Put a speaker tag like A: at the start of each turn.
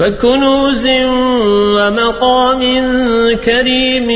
A: وكنوز ومقام كريم